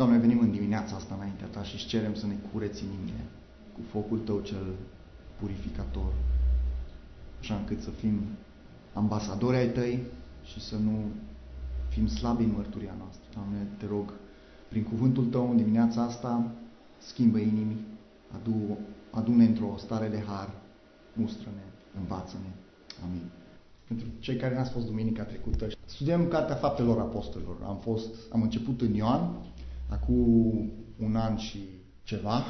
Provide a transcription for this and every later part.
Doamne, venim în dimineața asta înaintea Ta și îți cerem să ne cureți inimile cu focul Tău cel purificator, așa încât să fim ambasadori ai Tăi și să nu fim slabi în mărturia noastră. Doamne, te rog, prin cuvântul Tău în dimineața asta, schimbă inimii, adu, adu-ne într-o stare de har, mustră-ne, învață-ne. Amin. Pentru cei care n-ați fost duminica trecută, studiem Cartea Faptelor Apostolilor. Am, fost, am început în Ioan, acum un an și ceva,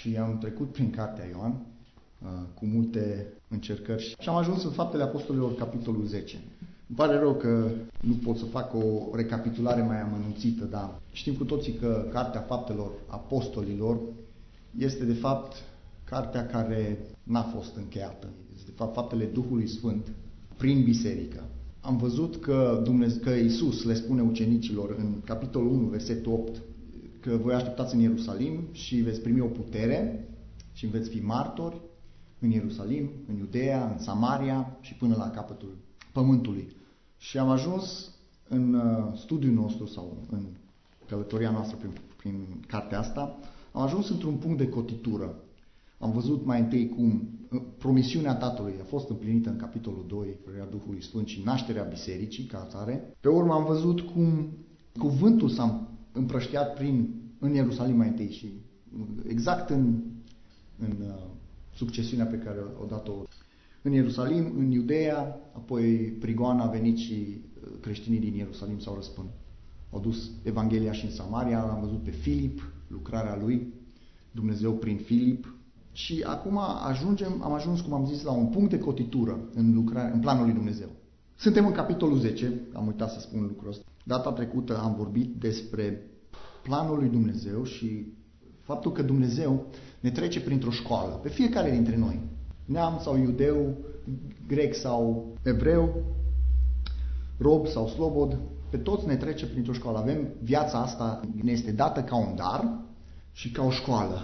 și am trecut prin Cartea Ioan uh, cu multe încercări și am ajuns în Faptele Apostolilor, capitolul 10. Îmi pare rău că nu pot să fac o recapitulare mai amănunțită, dar știm cu toții că Cartea Faptelor Apostolilor este de fapt cartea care n-a fost încheiată. Este de fapt faptele Duhului Sfânt prin biserică. Am văzut că, Dumnezeu, că Iisus le spune ucenicilor în capitolul 1, versetul 8, că voi așteptați în Ierusalim și veți primi o putere și veți fi martori în Ierusalim, în Iudea, în Samaria și până la capătul pământului. Și am ajuns în uh, studiul nostru sau în călătoria noastră prin, prin cartea asta, am ajuns într-un punct de cotitură. Am văzut mai întâi cum uh, promisiunea Tatălui a fost împlinită în capitolul 2, Prărea Duhului Sfânt și nașterea bisericii ca atare. Pe urmă am văzut cum cuvântul s-a împrăștiat prin, în Ierusalim mai întâi și uh, exact în, în uh, succesiunea pe care o dat-o în Ierusalim, în Iudeea, apoi prigoana a venit și creștinii din Ierusalim s-au răspândit. Au dus Evanghelia și în Samaria, l-am văzut pe Filip, lucrarea lui, Dumnezeu prin Filip. Și acum ajungem, am ajuns, cum am zis, la un punct de cotitură în, lucrare, în planul lui Dumnezeu. Suntem în capitolul 10, am uitat să spun lucrul ăsta. Data trecută am vorbit despre planul lui Dumnezeu și faptul că Dumnezeu ne trece printr-o școală, pe fiecare dintre noi, neam sau iudeu, grec sau evreu, rob sau slobod, pe toți ne trece printr-o școală. Avem viața asta, ne este dată ca un dar și ca o școală,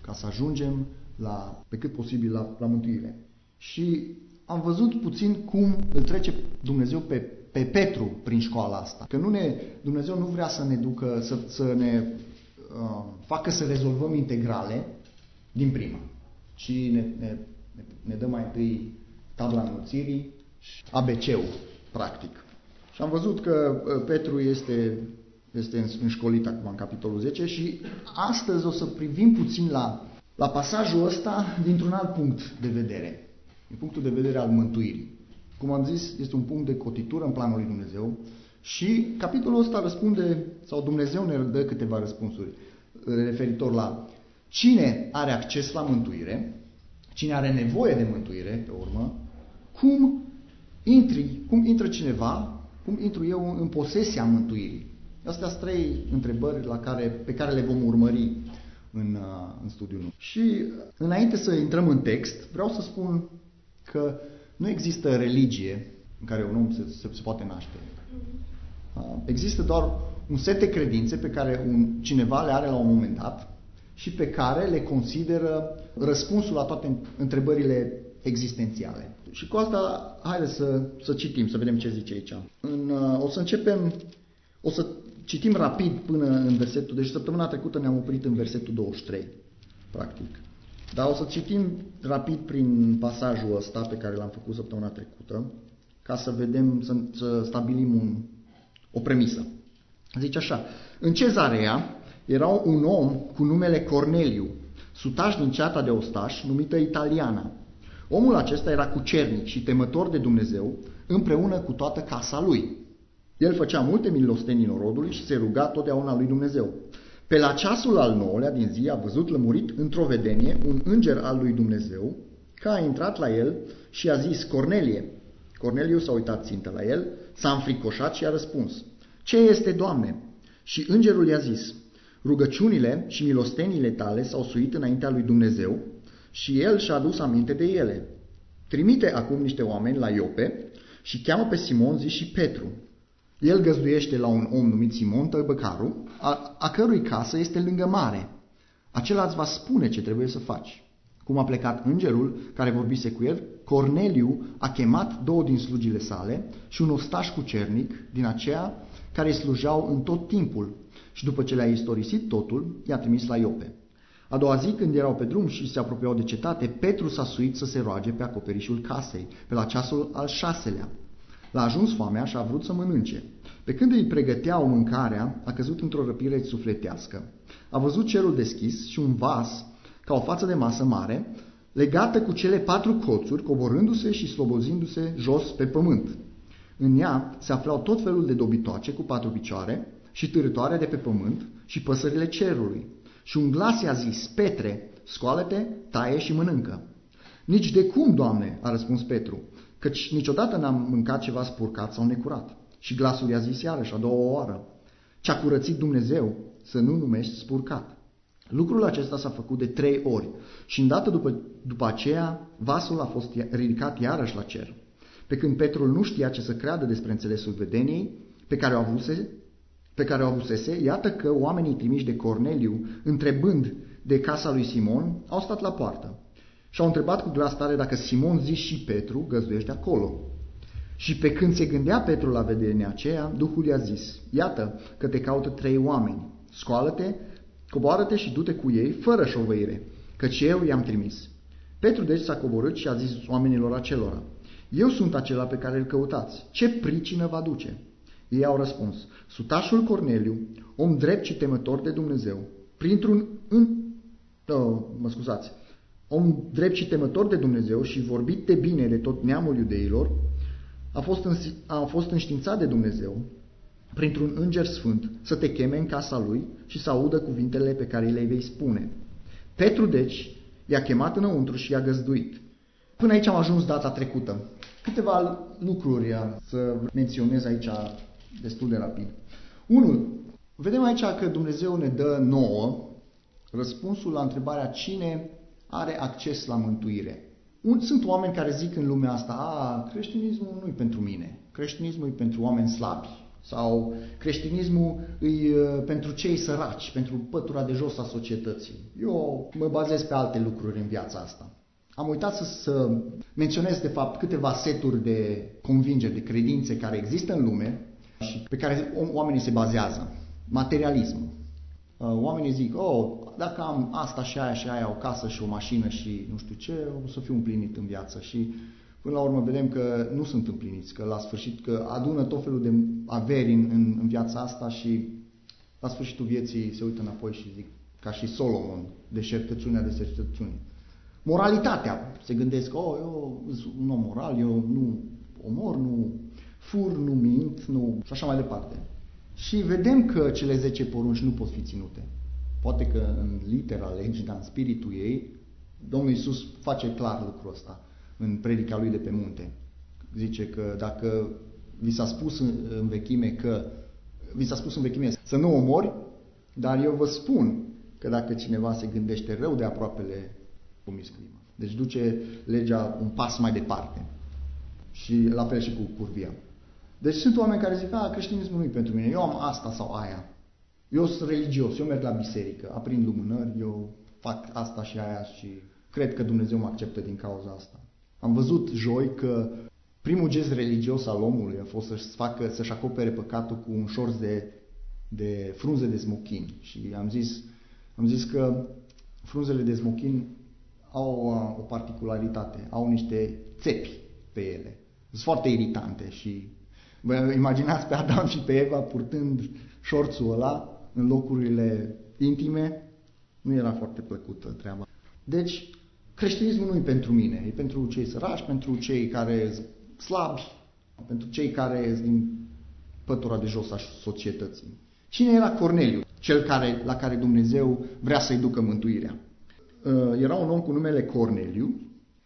ca să ajungem la, pe cât posibil la, la mântuire. Și am văzut puțin cum îl trece Dumnezeu pe, pe Petru prin școala asta. Că nu ne, Dumnezeu nu vrea să ne ducă, să, să ne uh, facă să rezolvăm integrale din prima, ci ne, ne, ne dă mai întâi tabla înmulțirii, ABC-ul, practic. Și am văzut că uh, Petru este, este înșcolit acum în capitolul 10 și astăzi o să privim puțin la, la pasajul ăsta dintr-un alt punct de vedere, din punctul de vedere al mântuirii. Cum am zis, este un punct de cotitură în planul lui Dumnezeu și capitolul ăsta răspunde, sau Dumnezeu ne dă câteva răspunsuri referitor la cine are acces la mântuire, cine are nevoie de mântuire, pe urmă, cum intri, cum intră cineva cum intru eu în posesia mântuirii? Astea sunt trei întrebări la care, pe care le vom urmări în, uh, în studiul nostru. Și înainte să intrăm în text, vreau să spun că nu există religie în care un om se, se, se poate naște. Uh, există doar un set de credințe pe care un, cineva le are la un moment dat și pe care le consideră răspunsul la toate întrebările existențiale. Și cu asta, haideți să, să citim, să vedem ce zice aici. În, uh, o să începem, o să citim rapid până în versetul, deci săptămâna trecută ne-am oprit în versetul 23, practic. Dar o să citim rapid prin pasajul ăsta pe care l-am făcut săptămâna trecută, ca să vedem, să, să stabilim un, o premisă. Zice așa, în cezarea era un om cu numele Corneliu, sutaș din ceata de ostaș, numită Italiana, Omul acesta era cucernic și temător de Dumnezeu împreună cu toată casa lui. El făcea multe milostenii norodului și se ruga totdeauna lui Dumnezeu. Pe la ceasul al nouălea din zi a văzut lămurit într-o vedenie un înger al lui Dumnezeu, că a intrat la el și a zis, Cornelie. Corneliu s-a uitat țintă la el, s-a înfricoșat și a răspuns, Ce este, Doamne? Și îngerul i-a zis, Rugăciunile și milostenile tale s-au suit înaintea lui Dumnezeu și el și-a adus aminte de ele. Trimite acum niște oameni la Iope și cheamă pe Simon zi și Petru. El găzduiește la un om numit Simon Tăbăcaru, a, a cărui casă este lângă mare. Acela îți va spune ce trebuie să faci. Cum a plecat îngerul care vorbise cu el, Corneliu a chemat două din slugile sale și un ostaș cu cernic din aceea care îi slujau în tot timpul și după ce le-a istorisit totul, i-a trimis la Iope. A doua zi, când erau pe drum și se apropiau de cetate, Petru s-a suit să se roage pe acoperișul casei, pe la ceasul al șaselea. L-a ajuns foamea și a vrut să mănânce. Pe când îi pregăteau mâncarea, a căzut într-o răpire sufletească. A văzut cerul deschis și un vas, ca o față de masă mare, legată cu cele patru coțuri, coborându-se și slobozindu-se jos pe pământ. În ea se aflau tot felul de dobitoace cu patru picioare și târătoare de pe pământ și păsările cerului. Și un glas i-a zis, Petre, scoală-te, taie și mănâncă. Nici de cum, Doamne, a răspuns Petru, căci niciodată n-am mâncat ceva spurcat sau necurat. Și glasul i-a zis iarăși a doua oară, ce-a curățit Dumnezeu să nu numești spurcat. Lucrul acesta s-a făcut de trei ori și îndată după, după aceea vasul a fost ridicat iarăși la cer. Pe când Petrul nu știa ce să creadă despre înțelesul vedeniei pe care o avuse, pe care o avusese, iată că oamenii trimiși de Corneliu, întrebând de casa lui Simon, au stat la poartă. Și au întrebat cu glas tare dacă Simon zi și Petru găzduiește acolo. Și pe când se gândea Petru la vedenia aceea, Duhul i-a zis, iată că te caută trei oameni, scoală-te, coboară-te și du-te cu ei, fără șovăire, căci eu i-am trimis. Petru deci s-a coborât și a zis oamenilor acelora, eu sunt acela pe care îl căutați, ce pricină va duce? Ei au răspuns, sutașul Corneliu, om drept și temător de Dumnezeu, printr-un... În... Oh, mă scuzați, om drept și temător de Dumnezeu și vorbit de bine de tot neamul iudeilor, a fost, în, a fost înștiințat de Dumnezeu printr-un înger sfânt să te cheme în casa lui și să audă cuvintele pe care le vei spune. Petru, deci, i-a chemat înăuntru și i-a găzduit. Până aici am ajuns data trecută. Câteva lucruri să menționez aici destul de rapid. Unul, vedem aici că Dumnezeu ne dă nouă răspunsul la întrebarea cine are acces la mântuire. Sunt oameni care zic în lumea asta, a, creștinismul nu e pentru mine, creștinismul e pentru oameni slabi, sau creștinismul e uh, pentru cei săraci, pentru pătura de jos a societății. Eu mă bazez pe alte lucruri în viața asta. Am uitat să, să menționez, de fapt, câteva seturi de convingeri, de credințe care există în lume și pe care oamenii se bazează. Materialismul. Uh, oamenii zic, oh, dacă am asta și aia și aia, o casă și o mașină și nu știu ce, o să fiu împlinit în viață. Și până la urmă vedem că nu sunt împliniți, că la sfârșit că adună tot felul de averi în, în, în viața asta și la sfârșitul vieții se uită înapoi și zic, ca și Solomon, deșertăciunea de deșertăciune. Moralitatea. Se gândesc, oh, eu sunt un om moral, eu nu omor, nu fur, nu mint, nu... și așa mai departe. Și vedem că cele 10 porunci nu pot fi ținute. Poate că în litera legii, dar în spiritul ei, Domnul Iisus face clar lucrul ăsta în predica lui de pe munte. Zice că dacă vi s-a spus în vechime că vi s-a spus în vechime să nu omori, dar eu vă spun că dacă cineva se gândește rău de aproapele, cum scrimă. Deci duce legea un pas mai departe. Și la fel și cu curvia. Deci sunt oameni care zic, a, creștinismul nu e pentru mine, eu am asta sau aia. Eu sunt religios, eu merg la biserică, aprind lumânări, eu fac asta și aia și cred că Dumnezeu mă acceptă din cauza asta. Am văzut joi că primul gest religios al omului a fost să-și, facă, să-și acopere păcatul cu un șorț de, de frunze de smochin. Și am zis, am zis că frunzele de smochin au o particularitate, au niște țepi pe ele. Sunt foarte iritante și vă imaginați pe Adam și pe Eva purtând șorțul ăla în locurile intime, nu era foarte plăcută treaba. Deci, creștinismul nu e pentru mine, e pentru cei sărași, pentru cei care sunt slabi, pentru cei care sunt din pătura de jos a societății. Cine era Corneliu, cel care, la care Dumnezeu vrea să-i ducă mântuirea? Uh, era un om cu numele Corneliu,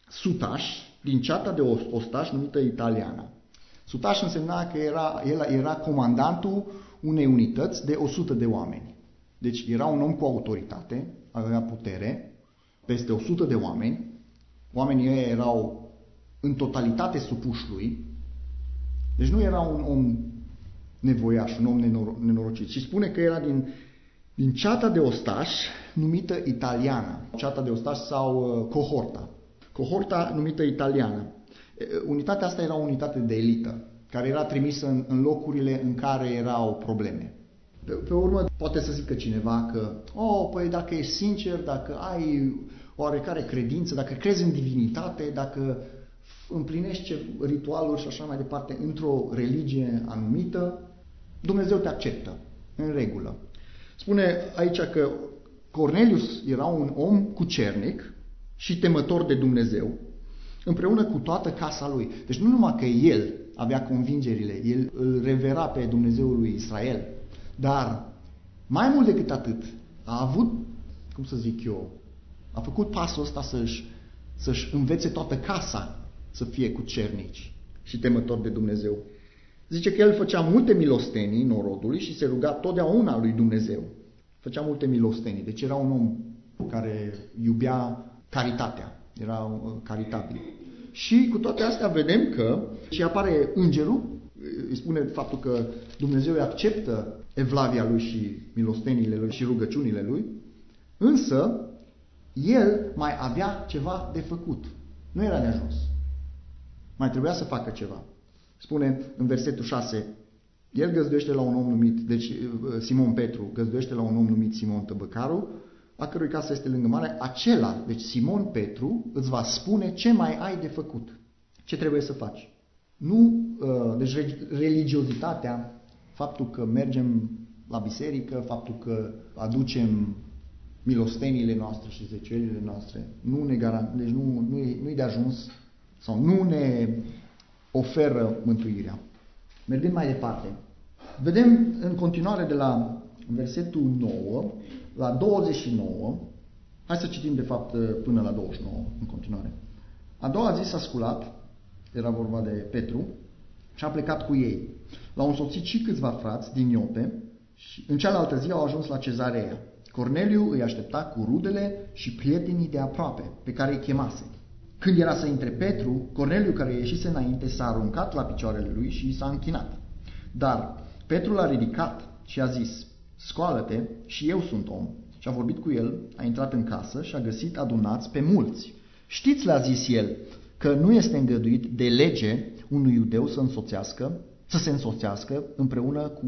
sutaș, din ceata de ostaș numită Italiana. Sutaș însemna că era, el era comandantul unei unități de 100 de oameni. Deci era un om cu autoritate, avea putere, peste 100 de oameni. Oamenii ei erau în totalitate supuși lui. Deci nu era un om nevoiaș, un om nenorocit. Și spune că era din, din ceata de ostaș numită italiană. Ceata de ostaș sau uh, cohorta. Cohorta numită italiană. Unitatea asta era o unitate de elită. care era trimisă în, în locurile în care erau probleme. Pe, pe urmă, poate să zică cineva că, oh, păi dacă ești sincer, dacă ai oarecare credință, dacă crezi în divinitate, dacă împlinești ce ritualuri și așa mai departe într-o religie anumită, Dumnezeu te acceptă, în regulă. Spune aici că Cornelius era un om cucernic și temător de Dumnezeu, împreună cu toată casa lui. Deci nu numai că el avea convingerile, el îl revera pe Dumnezeul lui Israel, dar mai mult decât atât, a avut, cum să zic eu, a făcut pasul ăsta să-și, să-și învețe toată casa să fie cu cernici și temător de Dumnezeu. Zice că el făcea multe milostenii norodului și se ruga totdeauna lui Dumnezeu. Făcea multe milostenii, deci era un om care iubea caritatea, era uh, caritabil. Și cu toate astea vedem că și apare îngerul, îi spune faptul că Dumnezeu îi acceptă evlavia lui și milosteniile lui și rugăciunile lui, însă el mai avea ceva de făcut. Nu era de ajuns. Mai trebuia să facă ceva. Spune în versetul 6, el găzduiește la un om numit, deci uh, Simon Petru găzduiește la un om numit Simon Tăbăcaru, a cărui casă este lângă mare, acela, deci Simon Petru, îți va spune ce mai ai de făcut, ce trebuie să faci. Nu, uh, deci religiozitatea, faptul că mergem la biserică, faptul că aducem milostenile noastre și zeciuielile noastre, nu ne garant, deci nu, nu, e, nu e de ajuns sau nu ne oferă mântuirea. Mergând mai departe, vedem în continuare de la versetul 9 la 29, hai să citim de fapt până la 29 în continuare. A doua zi s-a sculat, era vorba de Petru, și a plecat cu ei. L-au însoțit și câțiva frați din Iope și în cealaltă zi au ajuns la cezarea. Corneliu îi aștepta cu rudele și prietenii de aproape, pe care îi chemase. Când era să intre Petru, Corneliu, care ieșise înainte, s-a aruncat la picioarele lui și s-a închinat. Dar Petru l-a ridicat și a zis, scoală-te și eu sunt om. Și a vorbit cu el, a intrat în casă și a găsit adunați pe mulți. Știți, le-a zis el, că nu este îngăduit de lege unui iudeu să însoțească, să se însoțească împreună cu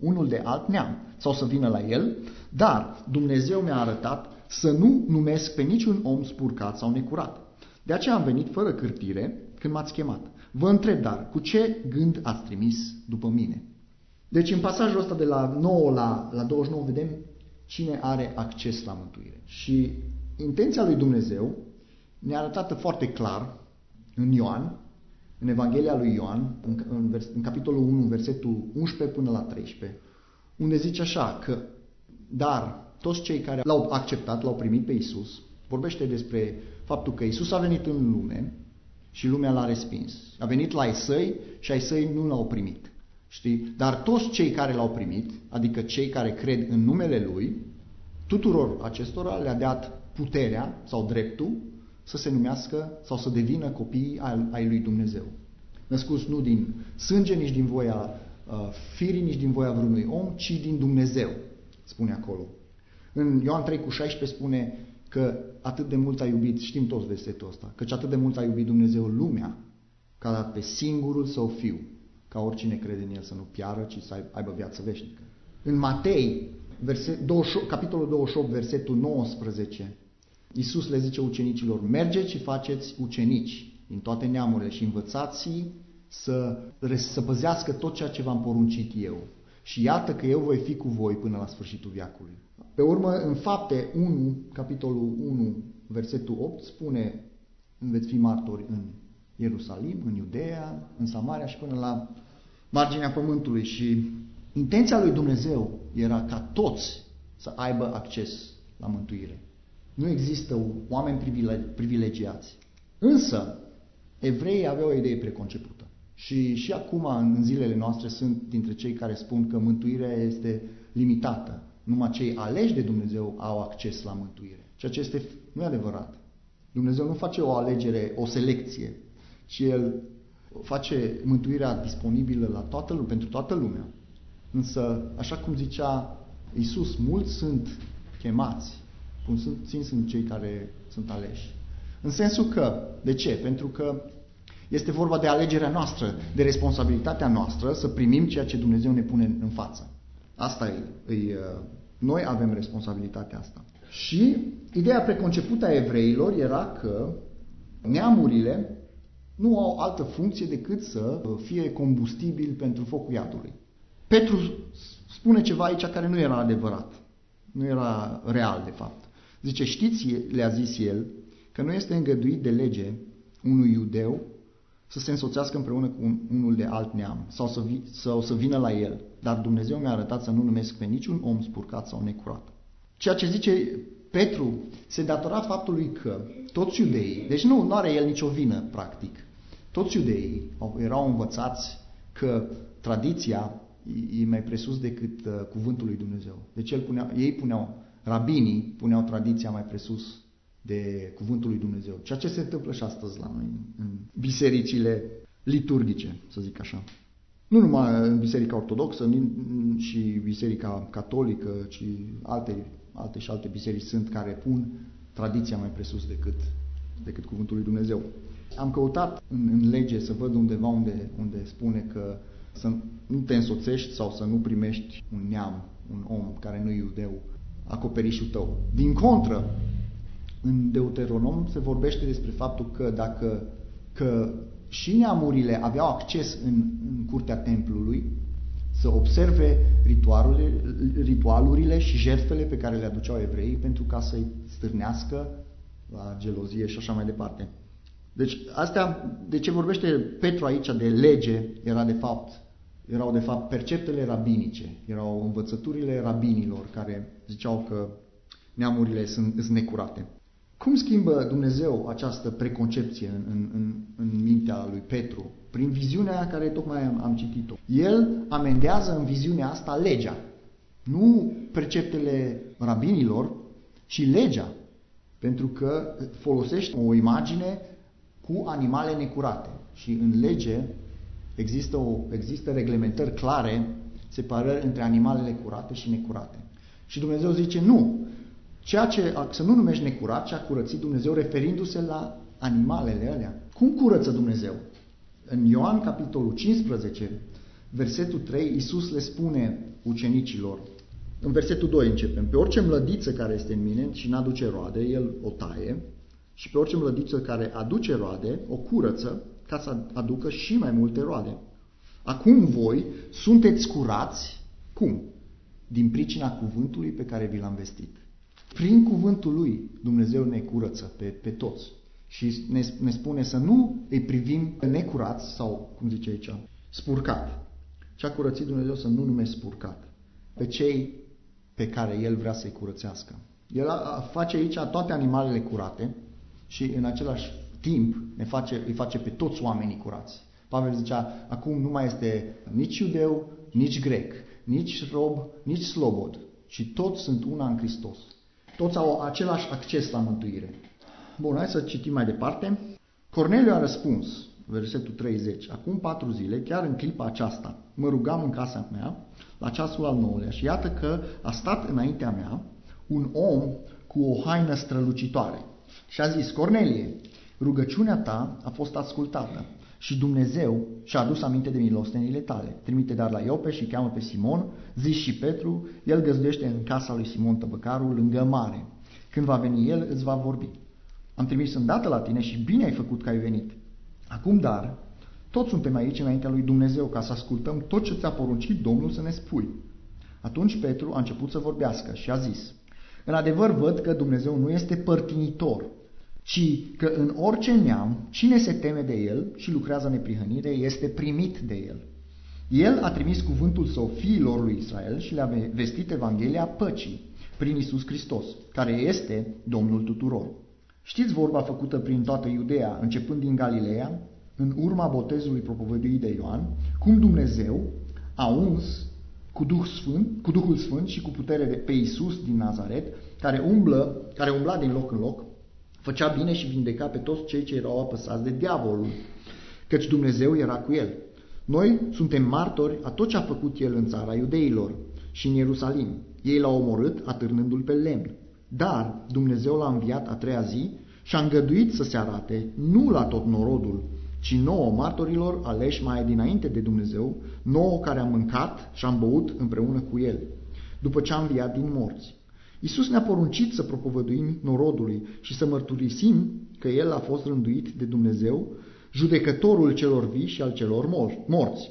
unul de alt neam sau să vină la el, dar Dumnezeu mi-a arătat să nu numesc pe niciun om spurcat sau necurat. De aceea am venit fără cârtire când m-ați chemat. Vă întreb dar, cu ce gând ați trimis după mine? Deci în pasajul ăsta de la 9 la, la 29 vedem cine are acces la mântuire. Și intenția lui Dumnezeu ne-a arătat foarte clar în Ioan, în Evanghelia lui Ioan, în, în, vers, în capitolul 1, versetul 11 până la 13, unde zice așa că, dar toți cei care l-au acceptat, l-au primit pe Isus, vorbește despre faptul că Isus a venit în lume și lumea l-a respins. A venit la ai săi și ai săi nu l-au primit. Știi? Dar toți cei care l-au primit, adică cei care cred în numele Lui, tuturor acestora le-a dat puterea sau dreptul să se numească sau să devină copii ai lui Dumnezeu. Născuți nu din sânge, nici din voia uh, firii, nici din voia vreunui om, ci din Dumnezeu, spune acolo. În Ioan 3 cu 16 spune că atât de mult a iubit, știm toți versetul ăsta, căci atât de mult a iubit Dumnezeu lumea, că a dat pe singurul său fiu, ca oricine crede în el să nu piară, ci să aibă viață veșnică. În Matei, verset, 28, capitolul 28, versetul 19, Iisus le zice ucenicilor, mergeți și faceți ucenici din toate neamurile și învățați să, să păzească tot ceea ce v-am poruncit eu. Și iată că eu voi fi cu voi până la sfârșitul viacului. Pe urmă, în fapte 1, capitolul 1, versetul 8, spune, veți fi martori în Ierusalim, în Iudea, în Samaria și până la marginea pământului. Și intenția lui Dumnezeu era ca toți să aibă acces la mântuire. Nu există oameni privilegiați. Însă, evreii aveau o idee preconcepută. Și și acum, în zilele noastre, sunt dintre cei care spun că mântuirea este limitată. Numai cei aleși de Dumnezeu au acces la mântuire. Ceea ce este, nu e adevărat. Dumnezeu nu face o alegere, o selecție, ci El face mântuirea disponibilă la toată lumea, pentru toată lumea. Însă, așa cum zicea Isus, mulți sunt chemați, puțini sunt cei care sunt aleși. În sensul că, de ce? Pentru că Este vorba de alegerea noastră, de responsabilitatea noastră să primim ceea ce Dumnezeu ne pune în față. Asta e, e uh, noi avem responsabilitatea asta. Și ideea preconcepută a evreilor era că neamurile nu au altă funcție decât să fie combustibil pentru focul iadului. Petru spune ceva aici care nu era adevărat, nu era real de fapt. Zice, știți, le-a zis el, că nu este îngăduit de lege unui iudeu să se însoțească împreună cu unul de alt neam sau să, vi, sau să vină la el. Dar Dumnezeu mi-a arătat să nu numesc pe niciun om spurcat sau necurat. Ceea ce zice Petru se datora faptului că toți iudeii, deci nu, nu are el nicio vină, practic, toți iudeii erau învățați că tradiția e mai presus decât uh, cuvântul lui Dumnezeu. Deci el punea, ei puneau, rabinii puneau tradiția mai presus de cuvântul lui Dumnezeu. Ceea ce se întâmplă și astăzi la noi, în bisericile liturgice, să zic așa. Nu numai în Biserica Ortodoxă și Biserica Catolică, ci alte, alte și alte biserici sunt care pun tradiția mai presus decât, decât cuvântul lui Dumnezeu. Am căutat în, în lege să văd undeva unde, unde spune că să nu te însoțești sau să nu primești un neam, un om care nu e iudeu, acoperișul tău. Din contră, în Deuteronom se vorbește despre faptul că dacă că și neamurile aveau acces în, în curtea templului să observe ritualurile, ritualurile și jertfele pe care le aduceau evreii pentru ca să-i stârnească la gelozie și așa mai departe. Deci astea, de ce vorbește Petru aici de lege, era de fapt, erau de fapt perceptele rabinice, erau învățăturile rabinilor care ziceau că neamurile sunt, sunt necurate. Cum schimbă Dumnezeu această preconcepție în, în, în, în mintea lui Petru? Prin viziunea care tocmai am, am citit-o. El amendează în viziunea asta legea. Nu preceptele rabinilor, ci legea. Pentru că folosește o imagine cu animale necurate. Și în lege există, o, există reglementări clare, separări între animalele curate și necurate. Și Dumnezeu zice, nu, Ceea ce, să nu numești necurat, ce a curățit Dumnezeu referindu-se la animalele alea. Cum curăță Dumnezeu? În Ioan, capitolul 15, versetul 3, Iisus le spune ucenicilor, în versetul 2 începem, pe orice mlădiță care este în mine și n-aduce roade, el o taie, și pe orice mlădiță care aduce roade, o curăță ca să aducă și mai multe roade. Acum voi sunteți curați, cum? Din pricina cuvântului pe care vi l-am vestit. Prin cuvântul lui Dumnezeu ne curăță pe, pe toți și ne, ne spune să nu îi privim necurați sau, cum zice aici, spurcat. Ce a curățit Dumnezeu să nu numesc spurcat. Pe cei pe care El vrea să-i curățească. El face aici toate animalele curate și în același timp ne face, îi face pe toți oamenii curați. Pavel zicea, acum nu mai este nici iudeu, nici grec, nici rob, nici slobod, ci toți sunt una în Hristos. Toți au același acces la mântuire. Bun, hai să citim mai departe. Corneliu a răspuns, versetul 30, acum patru zile, chiar în clipa aceasta, mă rugam în casa mea, la ceasul al nouălea, și iată că a stat înaintea mea un om cu o haină strălucitoare. Și a zis, Cornelie, rugăciunea ta a fost ascultată și Dumnezeu și-a adus aminte de milostenile tale. Trimite dar la Iope și cheamă pe Simon, zici și Petru, el găzduiește în casa lui Simon Tăbăcarul, lângă mare. Când va veni el, îți va vorbi. Am trimis îndată la tine și bine ai făcut că ai venit. Acum dar, toți suntem aici înaintea lui Dumnezeu ca să ascultăm tot ce ți-a poruncit Domnul să ne spui. Atunci Petru a început să vorbească și a zis, În adevăr văd că Dumnezeu nu este părtinitor, ci că în orice neam, cine se teme de el și lucrează neprihănire, este primit de el. El a trimis cuvântul său fiilor lui Israel și le-a vestit Evanghelia păcii prin Isus Hristos, care este Domnul tuturor. Știți vorba făcută prin toată Iudea, începând din Galileea, în urma botezului propovăduit de Ioan, cum Dumnezeu a uns cu, Duh Sfânt, cu Duhul Sfânt și cu putere de pe Isus din Nazaret, care umblă, care umbla din loc în loc, Făcea bine și vindeca pe toți cei ce erau apăsați de diavolul, căci Dumnezeu era cu el. Noi suntem martori a tot ce a făcut el în țara iudeilor și în Ierusalim. Ei l-au omorât atârnându-l pe lemn. Dar Dumnezeu l-a înviat a treia zi și a îngăduit să se arate nu la tot norodul, ci nouă martorilor aleși mai dinainte de Dumnezeu, nouă care am mâncat și am băut împreună cu El, după ce am înviat din morți. Iisus ne-a poruncit să propovăduim norodului și să mărturisim că El a fost rânduit de Dumnezeu, judecătorul celor vii și al celor morți.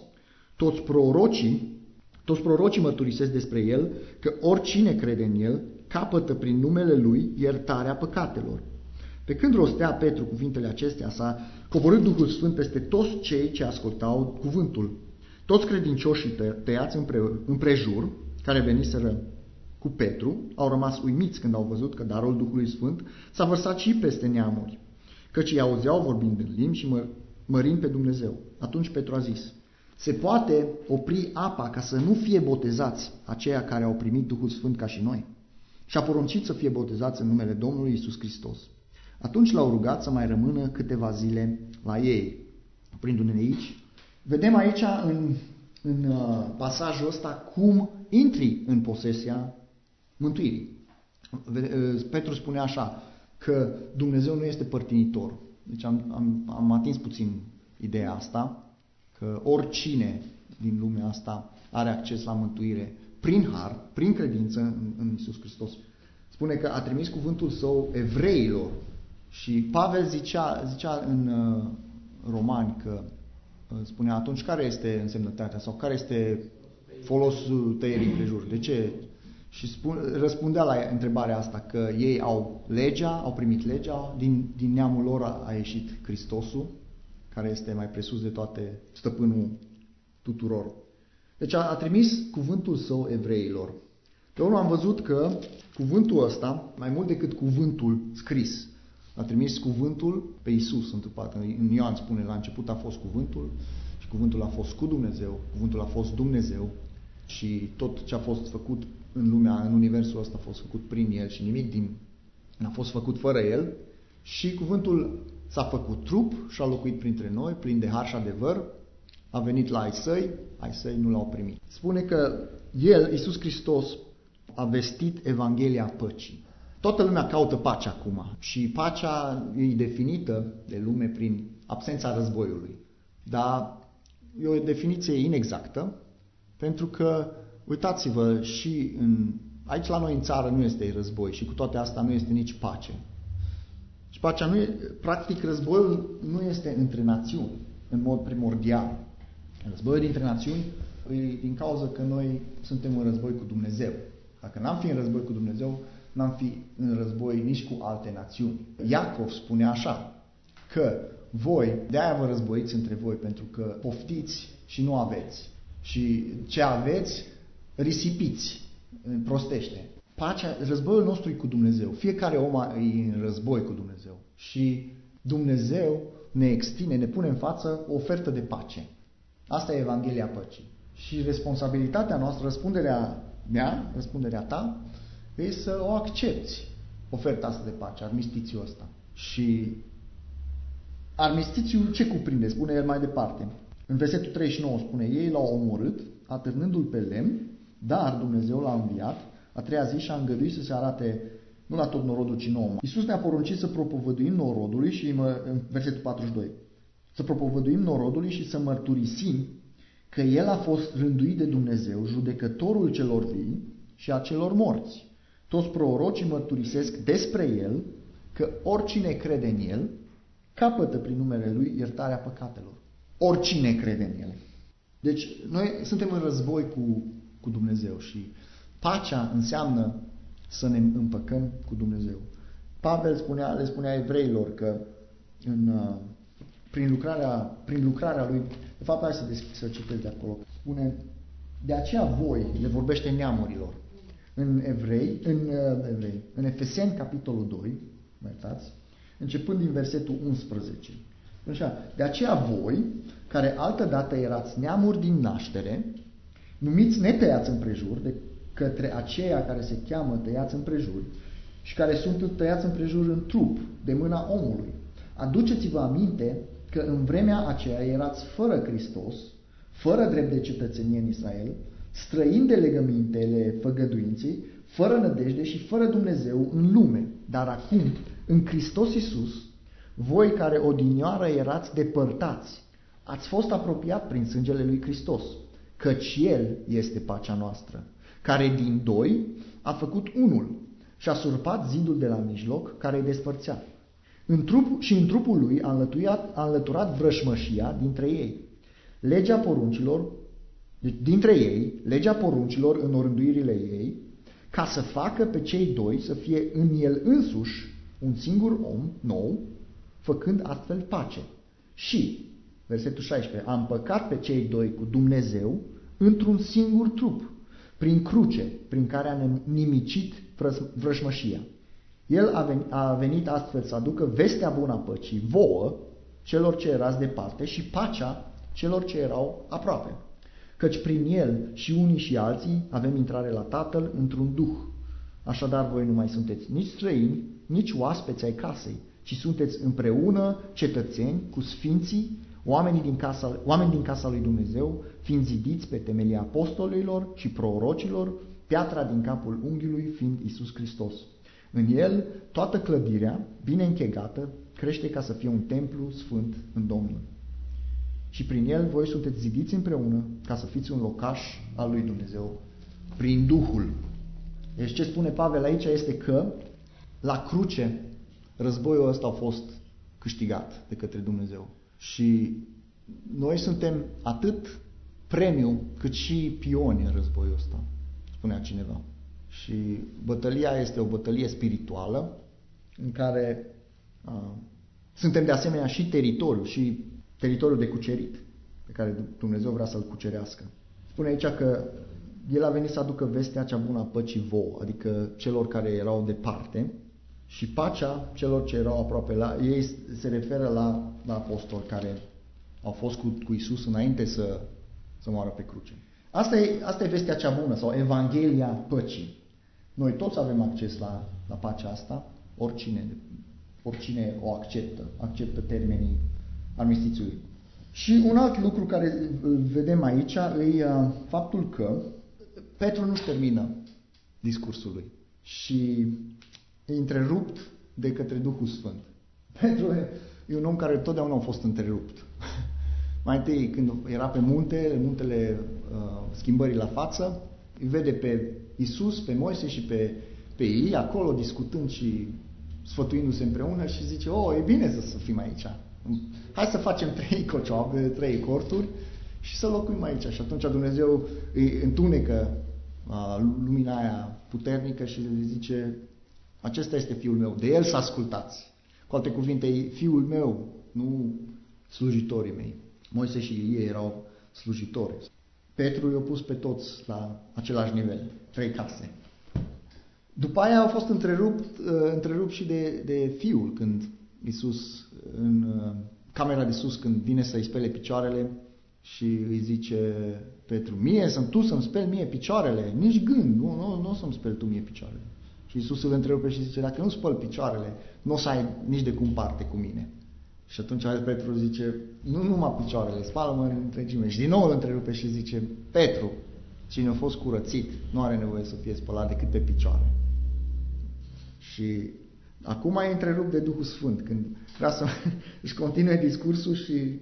Toți prorocii, toți prorocii mărturisesc despre El că oricine crede în El capătă prin numele Lui iertarea păcatelor. Pe când rostea Petru cuvintele acestea, s-a coborât Duhul Sfânt peste toți cei ce ascultau cuvântul. Toți credincioșii tăiați împrejur, care veniseră cu Petru, au rămas uimiți când au văzut că darul Duhului Sfânt s-a vărsat și peste neamuri, căci îi auzeau vorbind în limbi și mă, mărind pe Dumnezeu. Atunci Petru a zis, se poate opri apa ca să nu fie botezați aceia care au primit Duhul Sfânt ca și noi. Și a poruncit să fie botezați în numele Domnului Isus Hristos. Atunci l-au rugat să mai rămână câteva zile la ei. Oprindu-ne aici, vedem aici în, în uh, pasajul ăsta cum intri în posesia mântuirii. Uh, Petru spune așa, că Dumnezeu nu este părtinitor. Deci am, am, am atins puțin ideea asta, că oricine din lumea asta are acces la mântuire prin har, prin credință în, în Isus Hristos. Spune că a trimis cuvântul său evreilor, și Pavel zicea, zicea în uh, Romani că uh, spunea atunci care este însemnătatea sau care este folosul tăierii împrejur? De ce? Și spun, răspundea la întrebarea asta că ei au legea, au primit legea, din, din neamul lor a, a ieșit Hristosul, care este mai presus de toate, stăpânul tuturor. Deci a, a trimis cuvântul său evreilor. Pe urmă am văzut că cuvântul ăsta, mai mult decât cuvântul scris, a trimis cuvântul pe Isus întrupat. În Ioan spune, la început a fost cuvântul și cuvântul a fost cu Dumnezeu, cuvântul a fost Dumnezeu și tot ce a fost făcut în lumea, în universul ăsta a fost făcut prin El și nimic din n-a fost făcut fără El și cuvântul s-a făcut trup și a locuit printre noi, plin de har și adevăr, a venit la ai săi, ai săi nu l-au primit. Spune că El, Isus Hristos, a vestit Evanghelia păcii. Toată lumea caută pace acum și pacea e definită de lume prin absența războiului. Dar e o definiție inexactă, pentru că, uitați-vă, și în, aici la noi în țară nu este război și cu toate astea nu este nici pace. Și pacea nu e, practic războiul nu este între națiuni, în mod primordial. Războiul dintre națiuni e din cauza că noi suntem în război cu Dumnezeu. Dacă n-am fi în război cu Dumnezeu, n-am fi în război nici cu alte națiuni. Iacov spune așa, că voi, de-aia vă războiți între voi, pentru că poftiți și nu aveți. Și ce aveți, risipiți, prostește. Pacea, războiul nostru e cu Dumnezeu. Fiecare om e în război cu Dumnezeu. Și Dumnezeu ne extine, ne pune în față o ofertă de pace. Asta e Evanghelia păcii. Și responsabilitatea noastră, răspunderea mea, răspunderea ta, e să o accepti oferta asta de pace, armistițiul ăsta. Și armistițiul ce cuprinde? Spune el mai departe. În versetul 39 spune, ei l-au omorât, atârnându-l pe lemn, dar Dumnezeu l-a înviat, a treia zi și a îngăduit să se arate nu la tot norodul, ci nouă. Iisus ne-a poruncit să propovăduim norodului și în versetul 42, să propovăduim norodului și să mărturisim că El a fost rânduit de Dumnezeu, judecătorul celor vii și a celor morți. Toți prorocii mărturisesc despre El că oricine crede în El capătă prin numele Lui iertarea păcatelor. Oricine crede în El. Deci noi suntem în război cu, cu Dumnezeu și pacea înseamnă să ne împăcăm cu Dumnezeu. Pavel spunea, le spunea evreilor că în, uh, prin, lucrarea, prin lucrarea lui, de fapt hai să, deschid, să citesc de acolo, spune, de aceea voi, le vorbește neamurilor, în Evrei, în, uh, Evrei, în Efeseni, capitolul 2, mă iertați, începând din versetul 11. Așa, de aceea voi, care altădată erați neamuri din naștere, numiți netăiați împrejur de către aceia care se cheamă tăiați împrejur și care sunt tăiați împrejur în trup, de mâna omului. Aduceți-vă aminte că în vremea aceea erați fără Hristos, fără drept de cetățenie în Israel, străin de legămintele făgăduinței, fără nădejde și fără Dumnezeu în lume. Dar acum, în Hristos Iisus, Voi care odinioară erați depărtați, ați fost apropiat prin sângele lui Hristos, căci El este pacea noastră, care din doi a făcut unul și a surpat zidul de la mijloc care îi despărțea. În trup, și în trupul lui a înlăturat, a înlăturat vrășmășia dintre ei. Legea poruncilor, deci dintre ei, legea poruncilor în orânduirile ei, ca să facă pe cei doi să fie în el însuși un singur om nou, făcând astfel pace. Și, versetul 16, a împăcat pe cei doi cu Dumnezeu într-un singur trup, prin cruce, prin care a nimicit vrășmășia. El a venit, a venit astfel să aducă vestea bună a păcii vouă, celor ce erați departe, și pacea celor ce erau aproape. Căci prin el și unii și alții avem intrare la Tatăl într-un duh. Așadar voi nu mai sunteți nici străini, nici oaspeți ai casei, ci sunteți împreună cetățeni cu sfinții, oamenii din casa, oameni din casa lui Dumnezeu, fiind zidiți pe temelia apostolilor și prorocilor, piatra din capul unghiului fiind Isus Hristos. În el, toată clădirea, bine închegată, crește ca să fie un templu sfânt în Domnul. Și prin el voi sunteți zidiți împreună ca să fiți un locaș al lui Dumnezeu prin Duhul. Deci ce spune Pavel aici este că la cruce războiul ăsta a fost câștigat de către Dumnezeu. Și noi suntem atât premiu cât și pioni în războiul ăsta, spunea cineva. Și bătălia este o bătălie spirituală în care uh, suntem de asemenea și teritoriul, și teritoriul de cucerit pe care Dumnezeu vrea să-l cucerească. Spune aici că el a venit să aducă vestea cea bună a păcii vouă, adică celor care erau departe, și pacea celor ce erau aproape. La, ei se referă la, la apostoli care au fost cu, cu Isus înainte să, să moară pe cruce. Asta e, asta e vestea cea bună sau Evanghelia păcii. Noi toți avem acces la, la pacea asta, oricine, oricine o acceptă, acceptă termenii armistițiului. Și un alt lucru care îl vedem aici e uh, faptul că Petru nu-și termină discursul lui și e întrerupt de către Duhul Sfânt. Petru e un om care totdeauna a fost întrerupt. Mai întâi, când era pe munte, muntele uh, schimbării la față, îi vede pe Isus, pe Moise și pe, pe ei, acolo discutând și sfătuindu-se împreună și zice, oh, e bine să, să fim aici. Hai să facem trei cocioabe, trei corturi și să locuim aici. Și atunci Dumnezeu îi întunecă uh, lumina aia puternică și le zice, acesta este fiul meu, de el să ascultați. Cu alte cuvinte, fiul meu, nu slujitorii mei. Moise și Ilie erau slujitori. Petru i-a pus pe toți la același nivel, trei case. După aia au fost întrerupt, uh, întrerupt și de, de fiul când Isus în uh, camera de sus când vine să-i spele picioarele și îi zice Petru, mie să tu să-mi speli mie picioarele, nici gând, nu, nu, nu o să-mi speli tu mie picioarele. Și Isus îl întrerupe și zice, dacă nu spăl picioarele, nu o să ai nici de cum parte cu mine. Și atunci Petru zice, nu numai picioarele, spală-mă în întregime. Și din nou îl întrerupe și zice, Petru, cine a fost curățit, nu are nevoie să fie spălat decât pe picioare. Și acum e întrerupt de Duhul Sfânt, când vrea să își continue discursul și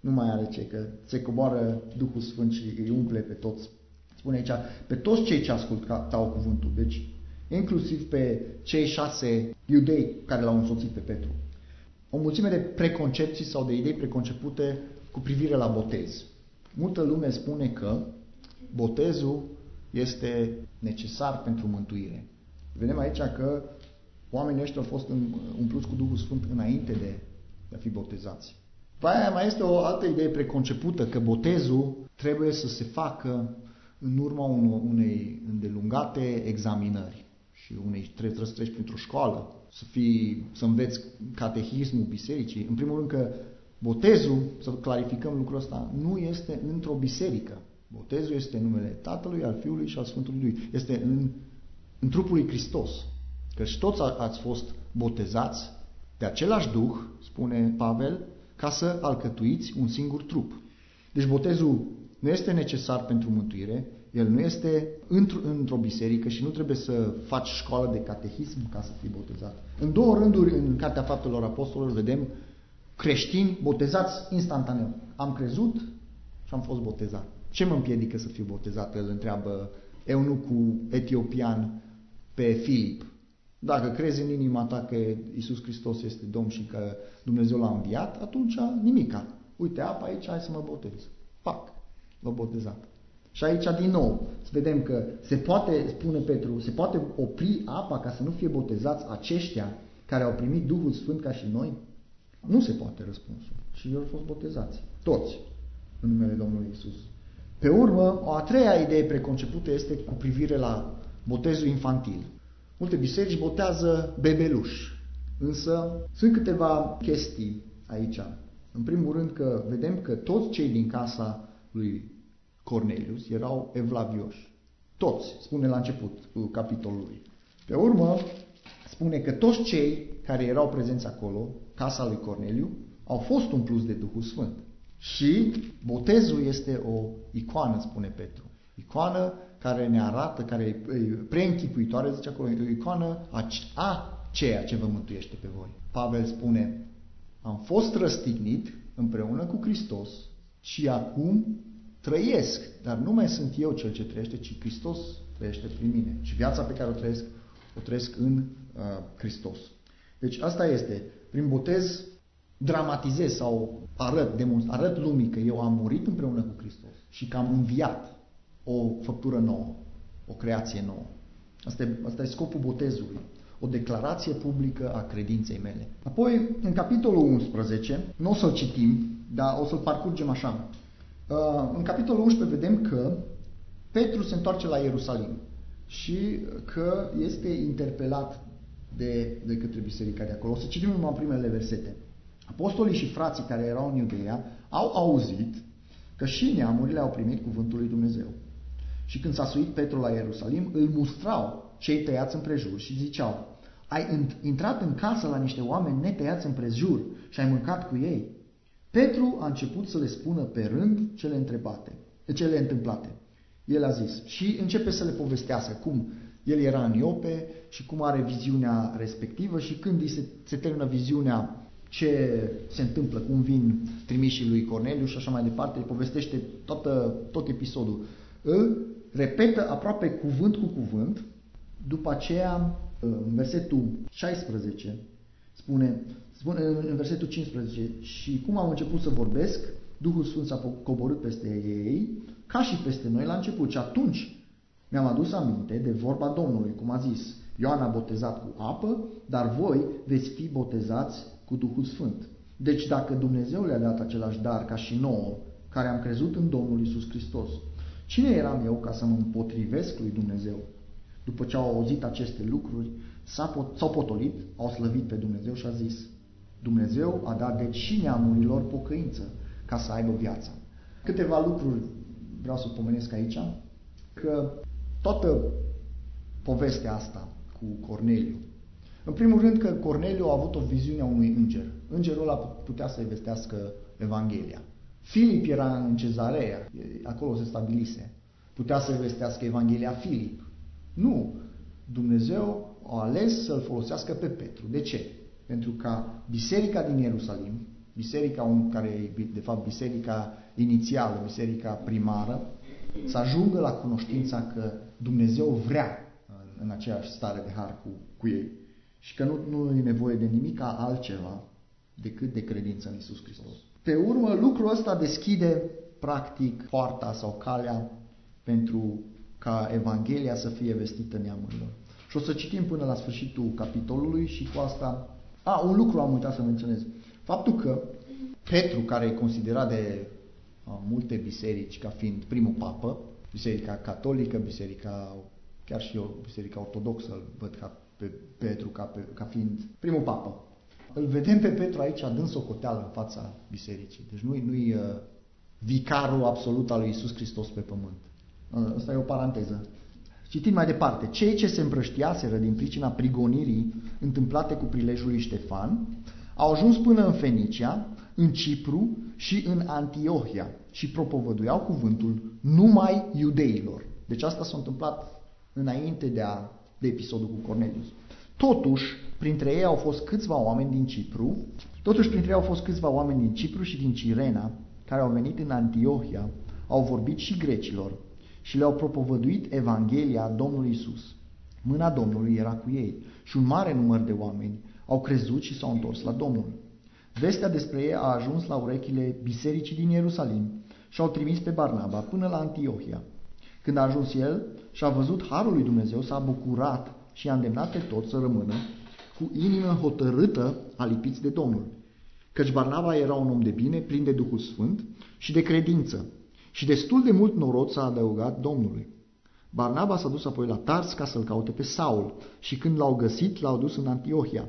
nu mai are ce, că se coboară Duhul Sfânt și îi umple pe toți. Spune aici, pe toți cei ce ascultau cuvântul, deci inclusiv pe cei șase iudei care l-au însoțit pe Petru o mulțime de preconcepții sau de idei preconcepute cu privire la botez. Multă lume spune că botezul este necesar pentru mântuire. Vedem aici că oamenii ăștia au fost umpluți cu Duhul Sfânt înainte de, a fi botezați. După aia mai este o altă idee preconcepută, că botezul trebuie să se facă în urma unei îndelungate examinări și unei trebuie să treci printr-o școală să, fii, să înveți catehismul bisericii. În primul rând că botezul, să clarificăm lucrul ăsta, nu este într-o biserică. Botezul este în numele Tatălui, al Fiului și al Sfântului Lui. Este în, în trupul lui Hristos. Căci toți ați fost botezați de același Duh, spune Pavel, ca să alcătuiți un singur trup. Deci botezul nu este necesar pentru mântuire, El nu este într- într-o biserică și nu trebuie să faci școală de catehism ca să fii botezat. În două rânduri, în Cartea Faptelor Apostolilor, vedem creștini botezați instantaneu. Am crezut și am fost botezat. Ce mă împiedică să fiu botezat? Îl întreabă eunucul etiopian pe Filip. Dacă crezi în inima ta că Isus Hristos este Domn și că Dumnezeu l-a înviat, atunci nimica. Uite, apa aici, hai să mă botez. Pac, l-a botezat. Și aici, din nou, să vedem că se poate, spune Petru, se poate opri apa ca să nu fie botezați aceștia care au primit Duhul Sfânt ca și noi? Nu se poate răspunsul. Și ei au fost botezați. Toți. În numele Domnului Isus. Pe urmă, o a treia idee preconcepută este cu privire la botezul infantil. Multe biserici botează bebeluși. Însă sunt câteva chestii aici. În primul rând că vedem că toți cei din casa lui Cornelius erau evlavioși. Toți, spune la început capitolului. Pe urmă, spune că toți cei care erau prezenți acolo, casa lui Corneliu, au fost umpluți de Duhul Sfânt. Și botezul este o icoană, spune Petru. Icoană care ne arată, care e preînchipuitoare, zice acolo, o icoană a, a ceea ce vă mântuiește pe voi. Pavel spune, am fost răstignit împreună cu Hristos și acum trăiesc, dar nu mai sunt eu cel ce trăiește, ci Hristos trăiește prin mine. Și viața pe care o trăiesc, o trăiesc în uh, Hristos. Deci asta este, prin botez dramatizez sau arăt, demonst, arăt lumii că eu am murit împreună cu Hristos și că am înviat o făptură nouă, o creație nouă. Asta e, asta e scopul botezului, o declarație publică a credinței mele. Apoi, în capitolul 11, nu o să-l citim, dar o să-l parcurgem așa. Uh, în capitolul 11 vedem că Petru se întoarce la Ierusalim și că este interpelat de, de către biserica de acolo. O să citim numai primele versete. Apostolii și frații care erau în Iudeea au auzit că și neamurile au primit cuvântul lui Dumnezeu. Și când s-a suit Petru la Ierusalim, îl mustrau cei tăiați împrejur și ziceau, ai intrat în casă la niște oameni netăiați împrejur și ai mâncat cu ei. Petru a început să le spună pe rând cele întrebate, cele întâmplate. El a zis și începe să le povestească cum el era în Iope și cum are viziunea respectivă și când se, se termină viziunea ce se întâmplă, cum vin trimișii lui Corneliu și așa mai departe, îi povestește toată, tot episodul. Îl repetă aproape cuvânt cu cuvânt, după aceea, în versetul 16, spune, spune în versetul 15, și cum am început să vorbesc, Duhul Sfânt s-a coborât peste ei, ca și peste noi la început. Și atunci mi-am adus aminte de vorba Domnului, cum a zis, Ioan a botezat cu apă, dar voi veți fi botezați cu Duhul Sfânt. Deci dacă Dumnezeu le-a dat același dar ca și nouă, care am crezut în Domnul Isus Hristos, cine eram eu ca să mă împotrivesc lui Dumnezeu? După ce au auzit aceste lucruri, s-au potolit, au slăvit pe Dumnezeu și a zis, Dumnezeu a dat deci și neamurilor pocăință ca să aibă viața. Câteva lucruri vreau să pomenesc aici, că toată povestea asta cu Corneliu în primul rând că Corneliu a avut o viziune a unui înger. Îngerul ăla putea să-i vestească Evanghelia. Filip era în cezarea, acolo se stabilise. Putea să-i vestească Evanghelia Filip. Nu. Dumnezeu a ales să-l folosească pe Petru. De ce? Pentru ca biserica din Ierusalim, biserica care e de fapt biserica inițială, biserica primară, să ajungă la cunoștința că Dumnezeu vrea în, în aceeași stare de har cu, cu ei și că nu, nu e nevoie de nimic altceva decât de credință în Isus Hristos. Pe urmă, lucrul ăsta deschide practic poarta sau calea pentru ca Evanghelia să fie vestită neamurilor. Și o să citim până la sfârșitul capitolului și cu asta... A, un lucru am uitat să menționez. Faptul că Petru, care e considerat de a, multe biserici ca fiind primul papă, biserica catolică, biserica, chiar și eu, biserica ortodoxă, îl văd ca pe Petru ca, pe, ca fiind primul papă. Îl vedem pe Petru aici dând socoteală în fața bisericii. Deci nu-i, nu-i uh, vicarul absolut al lui Isus Hristos pe pământ. Uh, asta e o paranteză. Citim mai departe. Cei ce se împrăștiaseră din pricina prigonirii întâmplate cu prilejul lui Ștefan au ajuns până în Fenicia, în Cipru și în Antiohia și propovăduiau cuvântul numai iudeilor. Deci asta s-a întâmplat înainte de, a, de episodul cu Cornelius. Totuși, printre ei au fost câțiva oameni din Cipru, totuși printre ei au fost câțiva oameni din Cipru și din Cirena, care au venit în Antiohia, au vorbit și grecilor și le-au propovăduit Evanghelia Domnului Isus. Mâna Domnului era cu ei și un mare număr de oameni au crezut și s-au întors la Domnul. Vestea despre ei a ajuns la urechile bisericii din Ierusalim și au trimis pe Barnaba până la Antiohia. Când a ajuns el și a văzut harul lui Dumnezeu, s-a bucurat și a îndemnat pe toți să rămână cu inimă hotărâtă alipiți de Domnul. Căci Barnaba era un om de bine, plin de Duhul Sfânt și de credință. Și destul de mult norod s-a adăugat Domnului. Barnaba s-a dus apoi la Tars ca să-l caute pe Saul și când l-au găsit, l-au dus în Antiohia.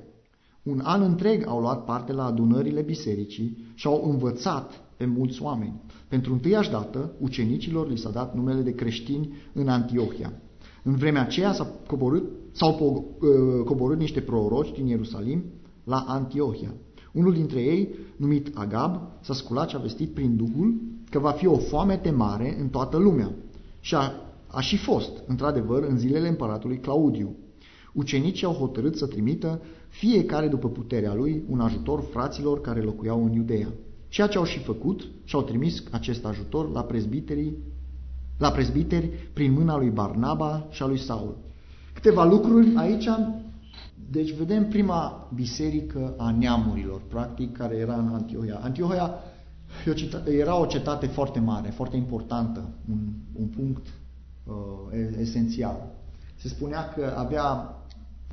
Un an întreg au luat parte la adunările bisericii și au învățat pe mulți oameni. Pentru întâiași dată, ucenicilor li s-a dat numele de creștini în Antiohia. În vremea aceea s-au coborât, s-au ă, coborât niște proroci din Ierusalim la Antiohia. Unul dintre ei, numit Agab, s-a sculat și a vestit prin Duhul că va fi o foamete mare în toată lumea. Și a, a și fost, într-adevăr, în zilele împăratului Claudiu. Ucenicii au hotărât să trimită fiecare după puterea lui un ajutor fraților care locuiau în Iudeea. Ceea ce au și făcut, și-au trimis acest ajutor la prezbiterii la prezbiteri prin mâna lui Barnaba și a lui Saul. Câteva lucruri aici. Deci vedem prima biserică a neamurilor, practic, care era în Antiohia. Antiohia era o cetate foarte mare, foarte importantă, un, un punct uh, esențial. Se spunea că avea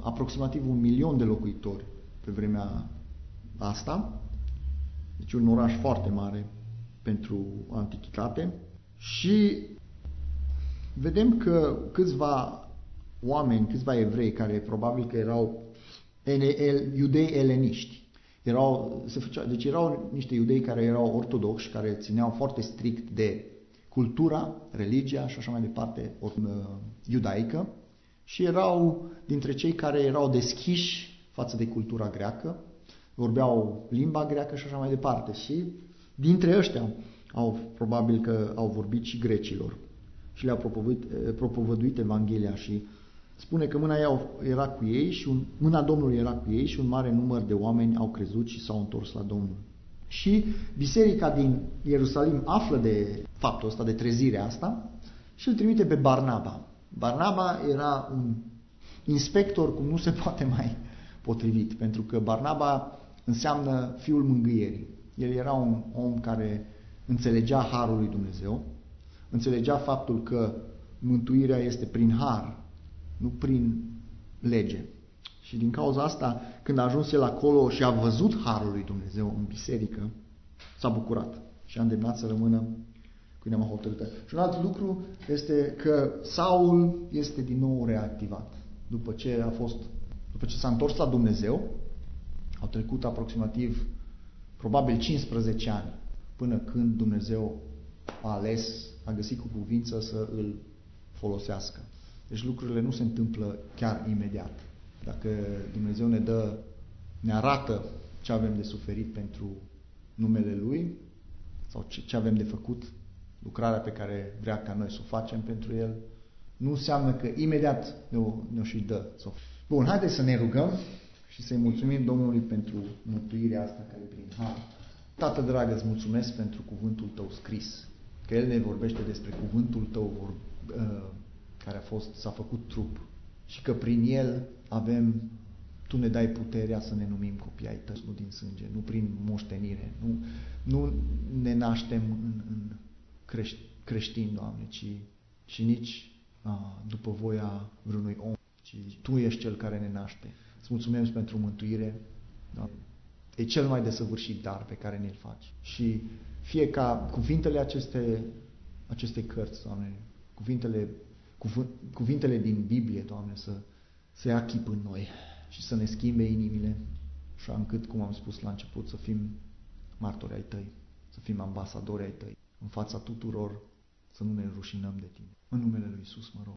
aproximativ un milion de locuitori pe vremea asta, deci un oraș foarte mare pentru antichitate și vedem că câțiva oameni, câțiva evrei care probabil că erau iudei eleniști, erau, se făcea, deci erau niște iudei care erau ortodoxi, care țineau foarte strict de cultura, religia și așa mai departe, or, uh, iudaică, și erau dintre cei care erau deschiși față de cultura greacă, vorbeau limba greacă și așa mai departe. Și dintre ăștia au probabil că au vorbit și grecilor și le-a propovăduit, eh, propovăduit Evanghelia și spune că mâna ei era cu ei și un, mâna Domnului era cu ei și un mare număr de oameni au crezut și s-au întors la Domnul. Și biserica din Ierusalim află de faptul ăsta, de trezirea asta și îl trimite pe Barnaba. Barnaba era un inspector cum nu se poate mai potrivit, pentru că Barnaba înseamnă fiul mângâierii. El era un om care înțelegea harul lui Dumnezeu, înțelegea faptul că mântuirea este prin har, nu prin lege. Și din cauza asta, când a ajuns el acolo și a văzut harul lui Dumnezeu în biserică, s-a bucurat și a îndemnat să rămână cu inima hotărâtă. Și un alt lucru este că Saul este din nou reactivat. După ce a fost, după ce s-a întors la Dumnezeu, au trecut aproximativ, probabil 15 ani, până când Dumnezeu a ales, a găsit cu cuvință să îl folosească. Deci lucrurile nu se întâmplă chiar imediat. Dacă Dumnezeu ne dă, ne arată ce avem de suferit pentru numele Lui sau ce, ce avem de făcut, lucrarea pe care vrea ca noi să o facem pentru El, nu înseamnă că imediat ne-o, ne și dă. Bun, haideți să ne rugăm și să-i mulțumim Domnului pentru mântuirea asta care prin har. Tată dragă, îți mulțumesc pentru cuvântul Tău scris că El ne vorbește despre cuvântul Tău vor, uh, care a fost, s-a făcut trup și că prin El avem, Tu ne dai puterea să ne numim copii ai Tăi, nu din sânge, nu prin moștenire, nu, nu ne naștem în, în crești, creștini, Doamne, ci, ci nici uh, după voia vreunui om, ci Tu ești Cel care ne naște. Îți mulțumim pentru mântuire, Doamne. E cel mai desăvârșit dar pe care ne-l faci. Și fie ca cuvintele aceste, acestei cărți, Doamne, cuvintele, cuv, cuvintele din Biblie, Doamne, să, să ia chip în noi și să ne schimbe inimile, așa încât, cum am spus la început, să fim martori ai Tăi, să fim ambasadori ai Tăi, în fața tuturor, să nu ne rușinăm de Tine. În numele Lui Isus mă rog.